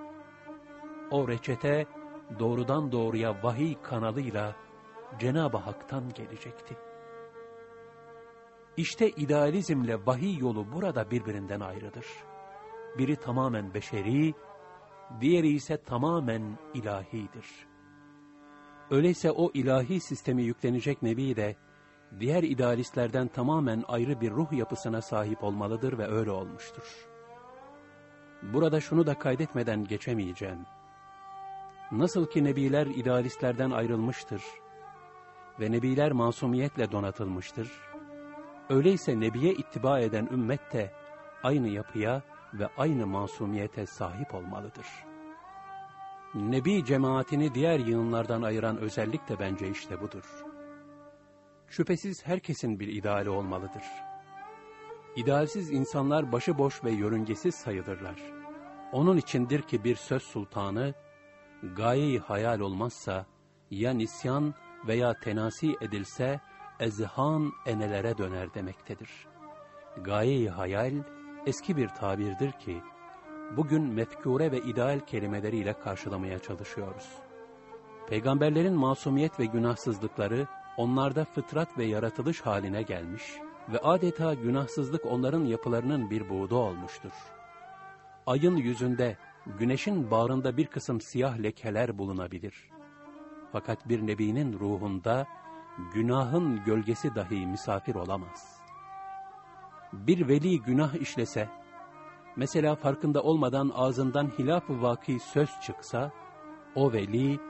O reçete doğrudan doğruya vahiy kanalıyla Cenab-ı Hak'tan gelecekti. İşte idealizmle vahiy yolu burada birbirinden ayrıdır. Biri tamamen beşeri, diğeri ise tamamen ilahidir. Öyleyse o ilahi sistemi yüklenecek Nebi de, diğer idealistlerden tamamen ayrı bir ruh yapısına sahip olmalıdır ve öyle olmuştur. Burada şunu da kaydetmeden geçemeyeceğim. Nasıl ki nebiler idealistlerden ayrılmıştır ve nebiler masumiyetle donatılmıştır, öyleyse nebiye ittiba eden ümmet de aynı yapıya ve aynı masumiyete sahip olmalıdır. Nebi cemaatini diğer yığınlardan ayıran özellik de bence işte budur. Şüphesiz herkesin bir ideali olmalıdır. İdealsiz insanlar başıboş ve yörüngesiz sayılırlar. Onun içindir ki bir söz sultanı, gayeyi hayal olmazsa, ya nisyan veya tenasi edilse, ezhan enelere döner demektedir. Gayeyi hayal, eski bir tabirdir ki, bugün mefkure ve ideal kelimeleriyle karşılamaya çalışıyoruz. Peygamberlerin masumiyet ve günahsızlıkları onlarda fıtrat ve yaratılış haline gelmiş ve adeta günahsızlık onların yapılarının bir buğdu olmuştur. Ayın yüzünde, güneşin bağrında bir kısım siyah lekeler bulunabilir. Fakat bir nebinin ruhunda günahın gölgesi dahi misafir olamaz. Bir veli günah işlese, mesela farkında olmadan ağzından hilaf-ı vaki söz çıksa, o veli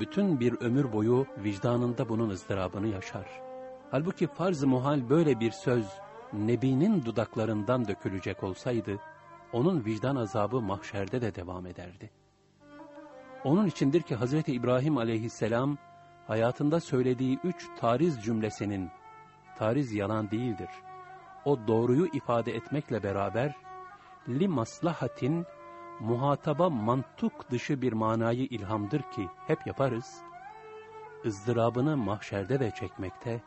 bütün bir ömür boyu vicdanında bunun ızdırabını yaşar. Halbuki farz-ı muhal böyle bir söz Nebi'nin dudaklarından dökülecek olsaydı, onun vicdan azabı mahşerde de devam ederdi. Onun içindir ki Hz. İbrahim aleyhisselam hayatında söylediği üç tariz cümlesinin, tariz yalan değildir, o doğruyu ifade etmekle beraber, li maslahatin, muhataba mantuk dışı bir manayı ilhamdır ki hep yaparız, ızdırabını mahşerde de çekmekte,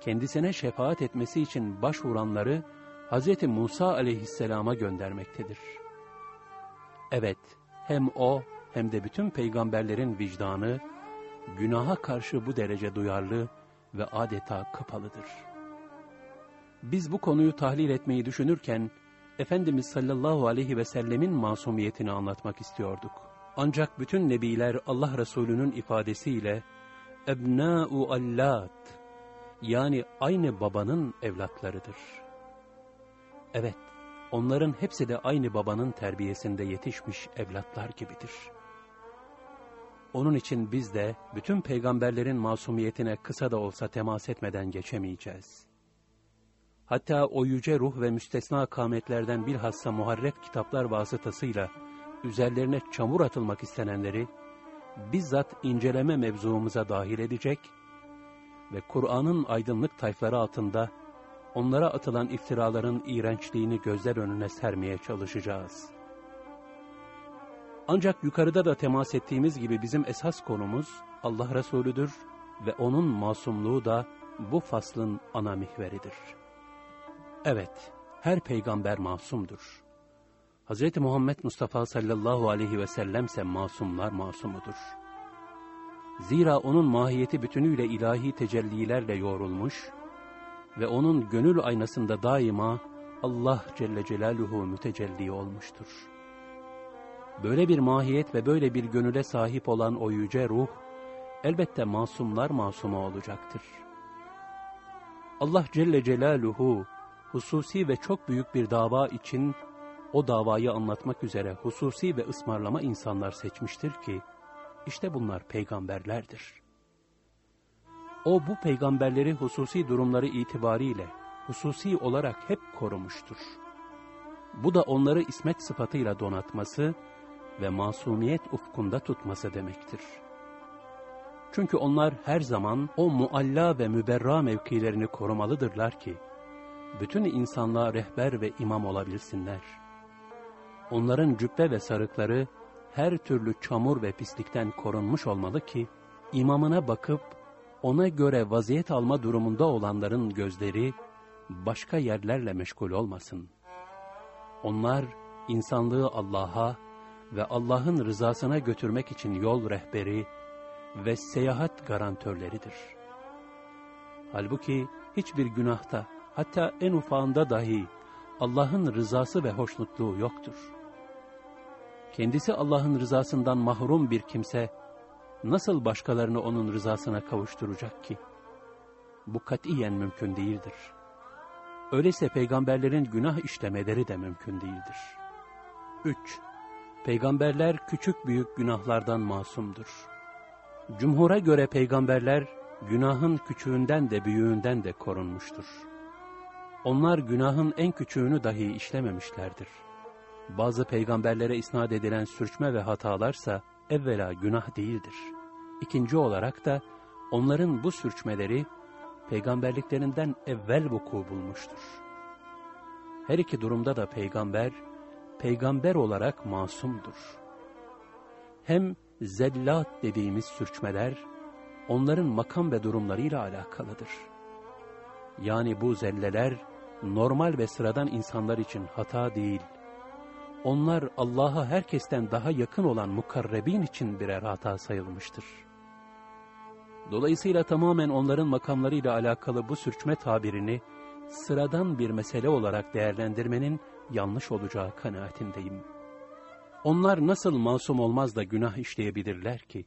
kendisine şefaat etmesi için başvuranları Hz. Musa aleyhisselama göndermektedir. Evet, hem o hem de bütün peygamberlerin vicdanı, günaha karşı bu derece duyarlı ve adeta kapalıdır. Biz bu konuyu tahlil etmeyi düşünürken, Efendimiz sallallahu aleyhi ve sellemin masumiyetini anlatmak istiyorduk. Ancak bütün nebiler Allah Resulü'nün ifadesiyle, ebnâ'u allat, yani aynı babanın evlatlarıdır. Evet, onların hepsi de aynı babanın terbiyesinde yetişmiş evlatlar gibidir. Onun için biz de bütün peygamberlerin masumiyetine kısa da olsa temas etmeden geçemeyeceğiz. Hatta o yüce ruh ve müstesna kametlerden bilhassa muharref kitaplar vasıtasıyla üzerlerine çamur atılmak istenenleri bizzat inceleme mevzuumuza dahil edecek ve Kur'an'ın aydınlık tayfları altında onlara atılan iftiraların iğrençliğini gözler önüne sermeye çalışacağız. Ancak yukarıda da temas ettiğimiz gibi bizim esas konumuz Allah Resulüdür ve onun masumluğu da bu faslın ana mihveridir. Evet, her peygamber masumdur. Hz. Muhammed Mustafa sallallahu aleyhi ve sellemse masumlar masumudur. Zira onun mahiyeti bütünüyle ilahi tecellilerle yoğrulmuş ve onun gönül aynasında daima Allah Celle Celaluhu mütecelli olmuştur. Böyle bir mahiyet ve böyle bir gönüle sahip olan o yüce ruh, elbette masumlar masumu olacaktır. Allah Celle Celaluhu, hususi ve çok büyük bir dava için, o davayı anlatmak üzere hususi ve ısmarlama insanlar seçmiştir ki, işte bunlar peygamberlerdir. O bu peygamberleri hususi durumları itibariyle, hususi olarak hep korumuştur. Bu da onları ismet sıfatıyla donatması ve masumiyet ufkunda tutması demektir. Çünkü onlar her zaman o mualla ve müberra mevkilerini korumalıdırlar ki, bütün insanlığa rehber ve imam olabilsinler. Onların cübbe ve sarıkları, her türlü çamur ve pislikten korunmuş olmalı ki, imamına bakıp ona göre vaziyet alma durumunda olanların gözleri başka yerlerle meşgul olmasın. Onlar insanlığı Allah'a ve Allah'ın rızasına götürmek için yol rehberi ve seyahat garantörleridir. Halbuki hiçbir günahta, hatta en ufağında dahi Allah'ın rızası ve hoşnutluğu yoktur. Kendisi Allah'ın rızasından mahrum bir kimse, nasıl başkalarını onun rızasına kavuşturacak ki? Bu katiyen mümkün değildir. Öyleyse peygamberlerin günah işlemeleri de mümkün değildir. 3. Peygamberler küçük büyük günahlardan masumdur. Cumhura göre peygamberler günahın küçüğünden de büyüğünden de korunmuştur. Onlar günahın en küçüğünü dahi işlememişlerdir bazı peygamberlere isnat edilen sürçme ve hatalarsa evvela günah değildir. İkinci olarak da onların bu sürçmeleri peygamberliklerinden evvel vuku bulmuştur. Her iki durumda da peygamber, peygamber olarak masumdur. Hem zellat dediğimiz sürçmeler, onların makam ve durumlarıyla alakalıdır. Yani bu zelleler, normal ve sıradan insanlar için hata değil, onlar Allah'a herkesten daha yakın olan mukarrebin için birer hata sayılmıştır. Dolayısıyla tamamen onların makamlarıyla alakalı bu sürçme tabirini sıradan bir mesele olarak değerlendirmenin yanlış olacağı kanaatindeyim. Onlar nasıl masum olmaz da günah işleyebilirler ki?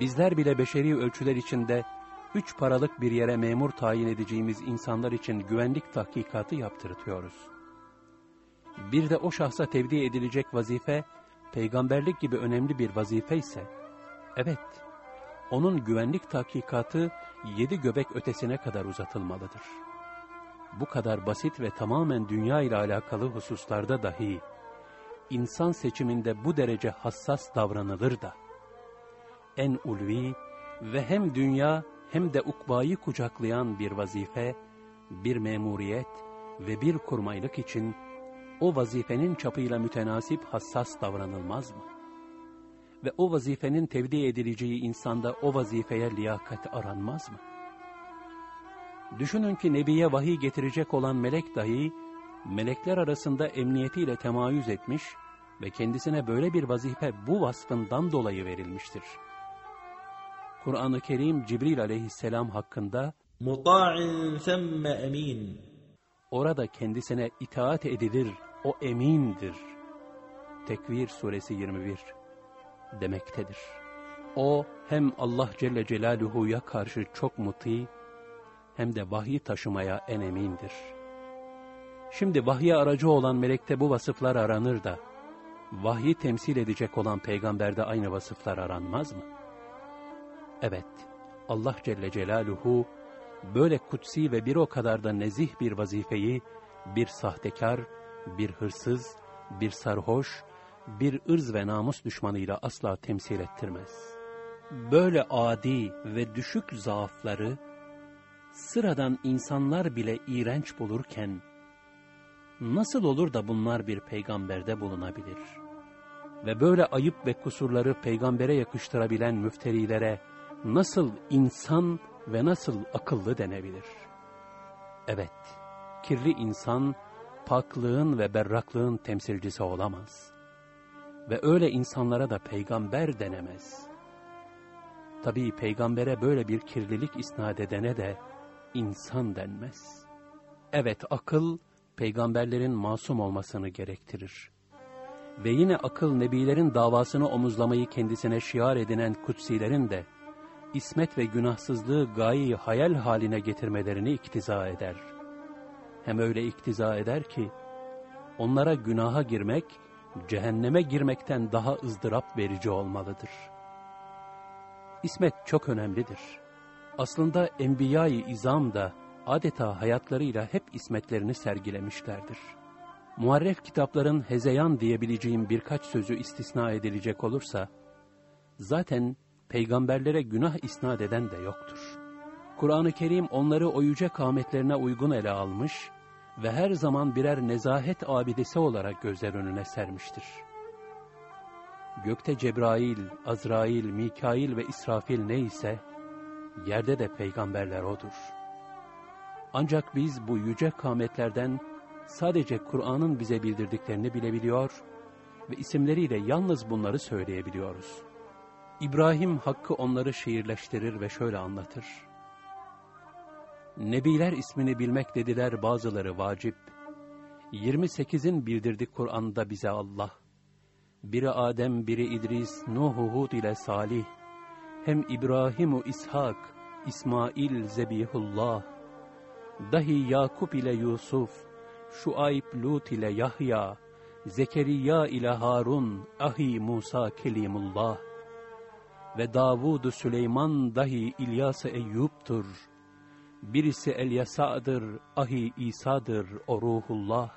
Bizler bile beşeri ölçüler içinde üç paralık bir yere memur tayin edeceğimiz insanlar için güvenlik tahkikatı yaptırtıyoruz. Bir de o şahsa tevdi edilecek vazife, peygamberlik gibi önemli bir vazife ise, evet, onun güvenlik tahkikatı yedi göbek ötesine kadar uzatılmalıdır. Bu kadar basit ve tamamen dünya ile alakalı hususlarda dahi, insan seçiminde bu derece hassas davranılır da, en ulvi ve hem dünya hem de ukbayı kucaklayan bir vazife, bir memuriyet ve bir kurmaylık için o vazifenin çapıyla mütenasip hassas davranılmaz mı? Ve o vazifenin tevdi edileceği insanda o vazifeye liyakat aranmaz mı? Düşünün ki Nebi'ye vahiy getirecek olan melek dahi, melekler arasında emniyetiyle temayüz etmiş ve kendisine böyle bir vazife bu vasfından dolayı verilmiştir. Kur'an-ı Kerim Cibril aleyhisselam hakkında مُطَاعٍ ثَمَّ اَم۪ينَ Orada kendisine itaat edilir, o emindir. Tekvir suresi 21 demektedir. O hem Allah Celle Celaluhu'ya karşı çok muti, hem de vahiy taşımaya en emindir. Şimdi vahye aracı olan melekte bu vasıflar aranır da, vahyi temsil edecek olan peygamberde aynı vasıflar aranmaz mı? Evet, Allah Celle Celaluhu, böyle kutsi ve bir o kadar da nezih bir vazifeyi, bir sahtekar, bir hırsız, bir sarhoş, bir ırz ve namus düşmanıyla asla temsil ettirmez. Böyle adi ve düşük zaafları, sıradan insanlar bile iğrenç bulurken, nasıl olur da bunlar bir peygamberde bulunabilir? Ve böyle ayıp ve kusurları peygambere yakıştırabilen müfterilere, nasıl insan ve nasıl akıllı denebilir? Evet, kirli insan, paklığın ve berraklığın temsilcisi olamaz. Ve öyle insanlara da peygamber denemez. Tabii peygambere böyle bir kirlilik isnat edene de insan denmez. Evet akıl, peygamberlerin masum olmasını gerektirir. Ve yine akıl nebilerin davasını omuzlamayı kendisine şiar edinen kutsilerin de, ismet ve günahsızlığı gayeyi hayal haline getirmelerini iktiza eder. Hem öyle iktiza eder ki, onlara günaha girmek, cehenneme girmekten daha ızdırap verici olmalıdır. İsmet çok önemlidir. Aslında Enbiya-i İzam da adeta hayatlarıyla hep ismetlerini sergilemişlerdir. Muharref kitapların hezeyan diyebileceğim birkaç sözü istisna edilecek olursa, zaten peygamberlere günah isnat eden de yoktur. Kur'an-ı Kerim onları o yüce kâmetlerine uygun ele almış ve her zaman birer nezahet abidesi olarak gözler önüne sermiştir. Gökte Cebrail, Azrail, Mikail ve İsrafil neyse, yerde de peygamberler odur. Ancak biz bu yüce kâmetlerden sadece Kur'an'ın bize bildirdiklerini bilebiliyor ve isimleriyle yalnız bunları söyleyebiliyoruz. İbrahim Hakkı onları şiirleştirir ve şöyle anlatır. Nebiler ismini bilmek dediler bazıları vacip. 28'in bildirdi Kur'an'da bize Allah. Biri Adem, biri İdris, Nuh, Hud ile Salih. Hem İbrahim, İshak, İsmail, Zebihullah. Dahi Yakup ile Yusuf, Şuayb, Lut ile Yahya, Zekeriya ile Harun, Ahi Musa Kelimullah ve Davud Süleyman dahi İlyas Eyyub'tur. Birisi Elyasa'dır, ahi İsa'dır, o ruhullah.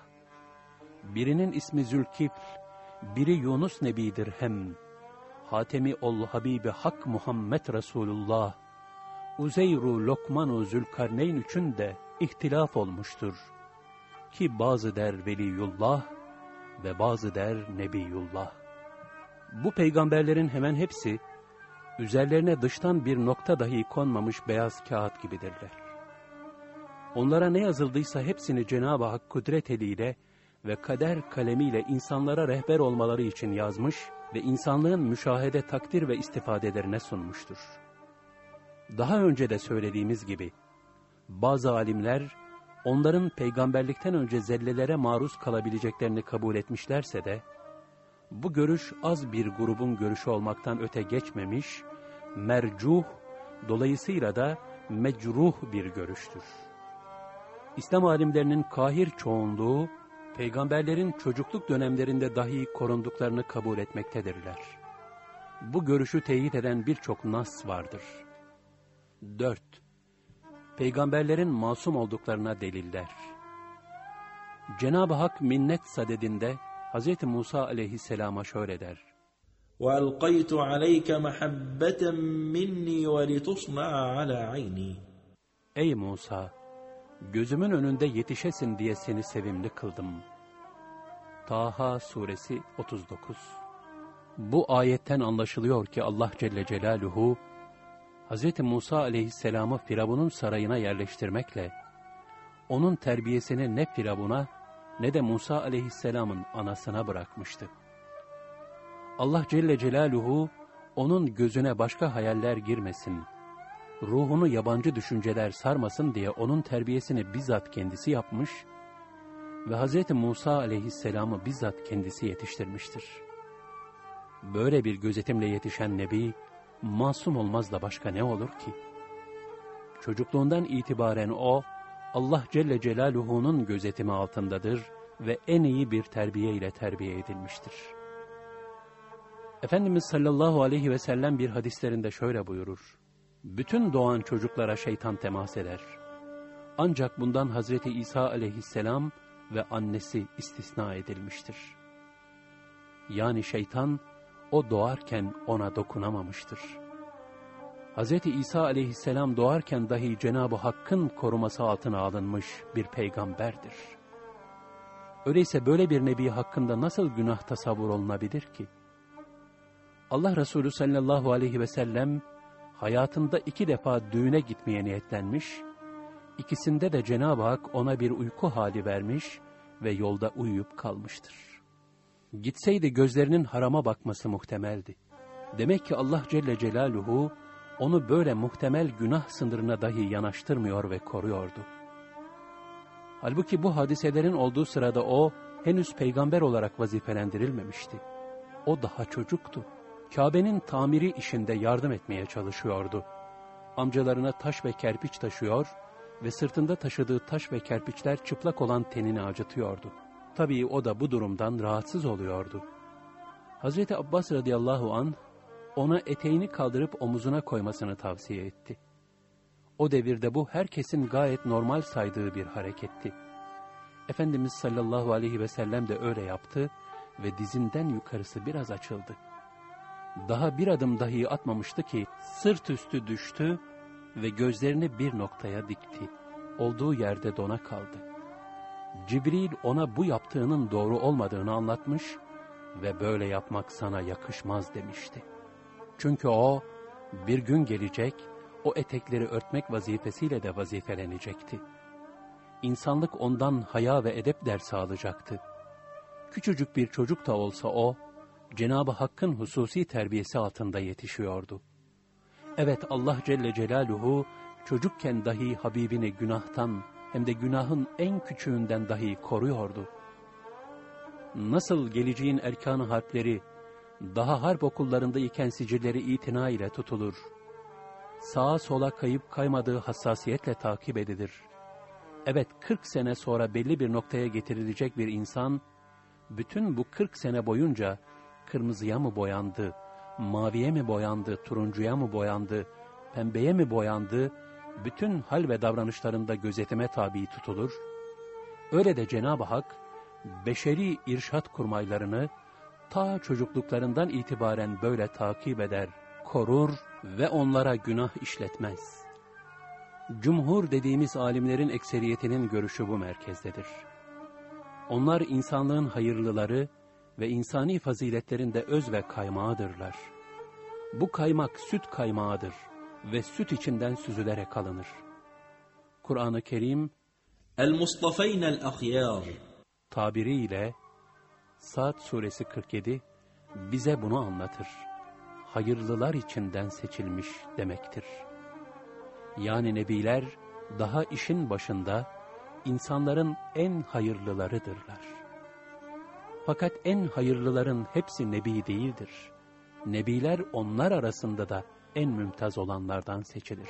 Birinin ismi Zülkifl, biri Yunus Nebidir hem. Hatemi ol Habibi Hak Muhammed Resulullah. Uzeyru Lokmanu Zülkarneyn üçün de ihtilaf olmuştur. Ki bazı der Veliyullah ve bazı der Nebiyullah. Bu peygamberlerin hemen hepsi, üzerlerine dıştan bir nokta dahi konmamış beyaz kağıt gibidirler. Onlara ne yazıldıysa hepsini Cenab-ı Hak kudret eliyle ve kader kalemiyle insanlara rehber olmaları için yazmış ve insanlığın müşahede takdir ve istifadelerine sunmuştur. Daha önce de söylediğimiz gibi, bazı alimler, onların peygamberlikten önce zellelere maruz kalabileceklerini kabul etmişlerse de, bu görüş az bir grubun görüşü olmaktan öte geçmemiş, mercuh, dolayısıyla da mecruh bir görüştür. İslam alimlerinin kahir çoğunluğu, peygamberlerin çocukluk dönemlerinde dahi korunduklarını kabul etmektedirler. Bu görüşü teyit eden birçok nas vardır. 4. Peygamberlerin masum olduklarına deliller. Cenab-ı Hak minnet sadedinde Hz. Musa aleyhisselama şöyle der. وَأَلْقَيْتُ عَلَيْكَ مَحَبَّةً مِنِّي وَلِتُصْنَعَ عَلَى عَيْنِي Ey Musa! Gözümün önünde yetişesin diye seni sevimli kıldım. Taha Suresi 39 Bu ayetten anlaşılıyor ki Allah Celle Celaluhu, Hz. Musa aleyhisselamı Firavun'un sarayına yerleştirmekle, onun terbiyesini ne Firavun'a ne de Musa aleyhisselamın anasına bırakmıştı. Allah Celle Celaluhu, onun gözüne başka hayaller girmesin, ruhunu yabancı düşünceler sarmasın diye onun terbiyesini bizzat kendisi yapmış ve Hz. Musa aleyhisselamı bizzat kendisi yetiştirmiştir. Böyle bir gözetimle yetişen Nebi, masum olmaz da başka ne olur ki? Çocukluğundan itibaren o, Allah Celle Celaluhu'nun gözetimi altındadır ve en iyi bir terbiye ile terbiye edilmiştir. Efendimiz sallallahu aleyhi ve sellem bir hadislerinde şöyle buyurur. Bütün doğan çocuklara şeytan temas eder. Ancak bundan Hazreti İsa aleyhisselam ve annesi istisna edilmiştir. Yani şeytan o doğarken ona dokunamamıştır. Hz. İsa aleyhisselam doğarken dahi Cenab-ı Hakk'ın koruması altına alınmış bir peygamberdir. Öyleyse böyle bir nebi hakkında nasıl günah tasavvur olunabilir ki? Allah Resulü sallallahu aleyhi ve sellem hayatında iki defa düğüne gitmeye niyetlenmiş, ikisinde de Cenab-ı Hak ona bir uyku hali vermiş ve yolda uyuyup kalmıştır. Gitseydi gözlerinin harama bakması muhtemeldi. Demek ki Allah Celle Celaluhu onu böyle muhtemel günah sınırına dahi yanaştırmıyor ve koruyordu. Halbuki bu hadiselerin olduğu sırada o henüz peygamber olarak vazifelendirilmemişti. O daha çocuktu. Kabe'nin tamiri işinde yardım etmeye çalışıyordu. Amcalarına taş ve kerpiç taşıyor ve sırtında taşıdığı taş ve kerpiçler çıplak olan tenini acıtıyordu. Tabii o da bu durumdan rahatsız oluyordu. Hazreti Abbas radıyallahu an ona eteğini kaldırıp omuzuna koymasını tavsiye etti. O devirde bu herkesin gayet normal saydığı bir hareketti. Efendimiz sallallahu aleyhi ve sellem de öyle yaptı ve dizinden yukarısı biraz açıldı. Daha bir adım dahi atmamıştı ki sırt üstü düştü ve gözlerini bir noktaya dikti. Olduğu yerde dona kaldı. Cibril ona bu yaptığının doğru olmadığını anlatmış ve böyle yapmak sana yakışmaz demişti. Çünkü o bir gün gelecek, o etekleri örtmek vazifesiyle de vazifelenecekti. İnsanlık ondan haya ve edep dersi alacaktı. Küçücük bir çocuk da olsa o, Cenab-ı Hakk'ın hususi terbiyesi altında yetişiyordu. Evet Allah Celle Celaluhu çocukken dahi Habibini günahtan hem de günahın en küçüğünden dahi koruyordu. Nasıl geleceğin erkanı harpleri daha harp okullarında iken sicilleri itina ile tutulur. Sağa sola kayıp kaymadığı hassasiyetle takip edilir. Evet 40 sene sonra belli bir noktaya getirilecek bir insan, bütün bu 40 sene boyunca kırmızıya mı boyandı, maviye mi boyandı, turuncuya mı boyandı, pembeye mi boyandı, bütün hal ve davranışlarında gözetime tabi tutulur. Öyle de Cenab-ı Hak, beşeri irşat kurmaylarını ta çocukluklarından itibaren böyle takip eder, korur ve onlara günah işletmez. Cumhur dediğimiz alimlerin ekseriyetinin görüşü bu merkezdedir. Onlar insanlığın hayırlıları ve insani faziletlerin de öz ve kaymağıdırlar. Bu kaymak süt kaymağıdır ve süt içinden süzülerek alınır. Kur'an-ı Kerim, El-Mustafeyn el-Ahyar tabiriyle Saat suresi 47 bize bunu anlatır. Hayırlılar içinden seçilmiş demektir. Yani nebiler daha işin başında insanların en hayırlılarıdırlar. Fakat en hayırlıların hepsi nebi değildir. Nebiler onlar arasında da en mümtaz olanlardan seçilir.